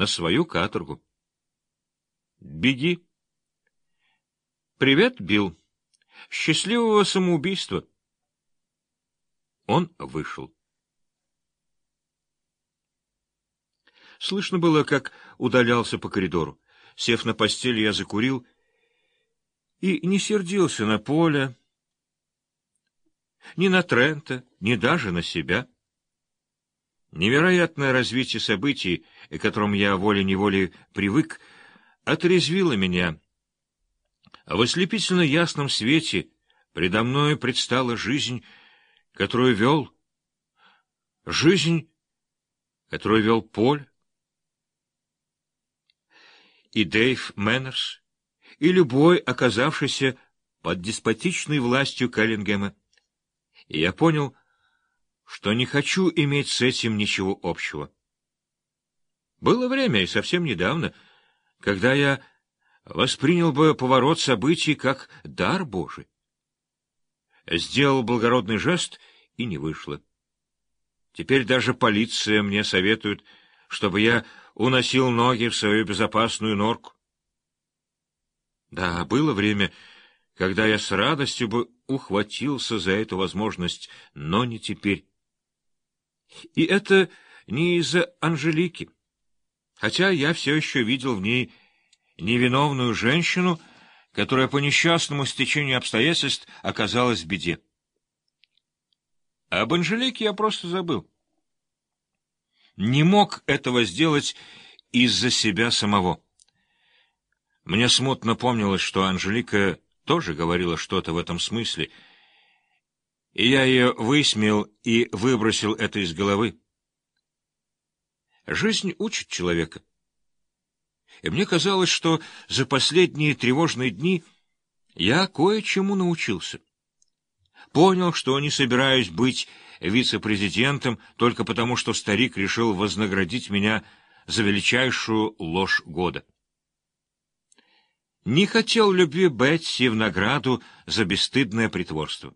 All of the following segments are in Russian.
на свою каторгу. Беги. Привет, Билл. Счастливого самоубийства. Он вышел. Слышно было, как удалялся по коридору. Сев на постель, я закурил и не сердился на поле, ни на Трента, ни даже на себя. Невероятное развитие событий, к которым я волей-неволей привык, отрезвило меня. В ослепительно ясном свете предо мною предстала жизнь, которую вел, жизнь, которую вел Поль, и Дэйв Мэннерс, и любой, оказавшийся под деспотичной властью Каллингема. И я понял, что не хочу иметь с этим ничего общего. Было время, и совсем недавно, когда я воспринял бы поворот событий как дар Божий. Сделал благородный жест, и не вышло. Теперь даже полиция мне советует, чтобы я уносил ноги в свою безопасную норку. Да, было время, когда я с радостью бы ухватился за эту возможность, но не теперь. И это не из-за Анжелики. Хотя я все еще видел в ней невиновную женщину, которая по несчастному стечению обстоятельств оказалась в беде. Об Анжелике я просто забыл. Не мог этого сделать из-за себя самого. Мне смутно помнилось, что Анжелика тоже говорила что-то в этом смысле — и я ее высмеял и выбросил это из головы. Жизнь учит человека. И мне казалось, что за последние тревожные дни я кое-чему научился. Понял, что не собираюсь быть вице-президентом только потому, что старик решил вознаградить меня за величайшую ложь года. Не хотел любви Бетси в награду за бесстыдное притворство.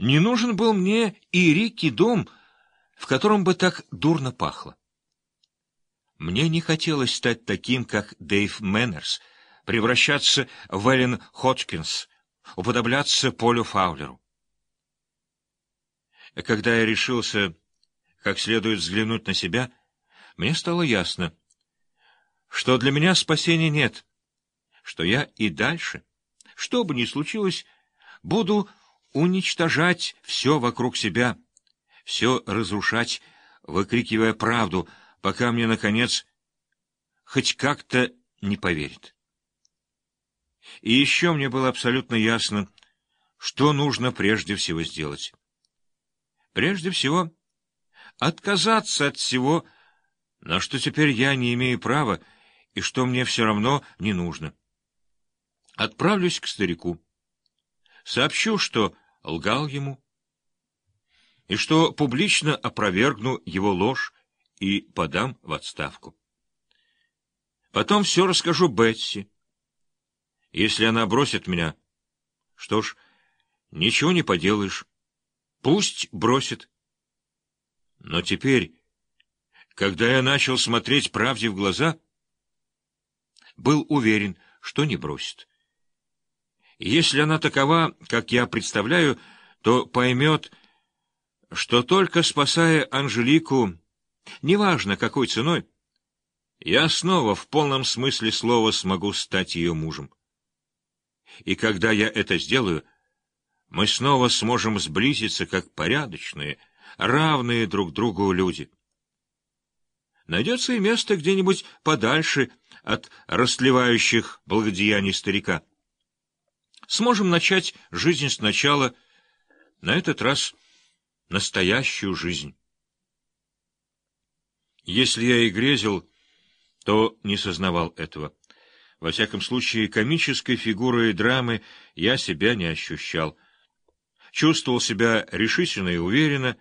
Не нужен был мне и Рикки дом, в котором бы так дурно пахло. Мне не хотелось стать таким, как Дэйв Мэннерс, превращаться в Эллен Хоткинс, уподобляться Полю Фаулеру. Когда я решился как следует взглянуть на себя, мне стало ясно, что для меня спасения нет, что я и дальше, что бы ни случилось, буду уничтожать все вокруг себя, все разрушать, выкрикивая правду, пока мне, наконец, хоть как-то не поверит. И еще мне было абсолютно ясно, что нужно прежде всего сделать. Прежде всего, отказаться от всего, на что теперь я не имею права и что мне все равно не нужно. Отправлюсь к старику. Сообщу, что лгал ему, и что публично опровергну его ложь и подам в отставку. Потом все расскажу Бетси. Если она бросит меня, что ж, ничего не поделаешь. Пусть бросит. Но теперь, когда я начал смотреть правде в глаза, был уверен, что не бросит. Если она такова, как я представляю, то поймет, что только спасая Анжелику, неважно какой ценой, я снова в полном смысле слова смогу стать ее мужем. И когда я это сделаю, мы снова сможем сблизиться как порядочные, равные друг другу люди. Найдется и место где-нибудь подальше от растлевающих благодеяний старика сможем начать жизнь сначала, на этот раз настоящую жизнь. Если я и грезил, то не сознавал этого. Во всяком случае, комической фигурой драмы я себя не ощущал. Чувствовал себя решительно и уверенно,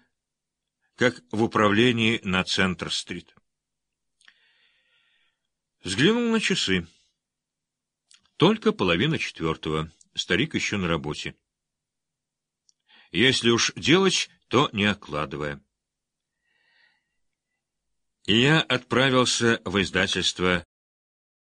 как в управлении на Центр-стрит. Взглянул на часы. Только половина четвертого старик еще на работе. Если уж делать, то не откладывая. И я отправился в издательство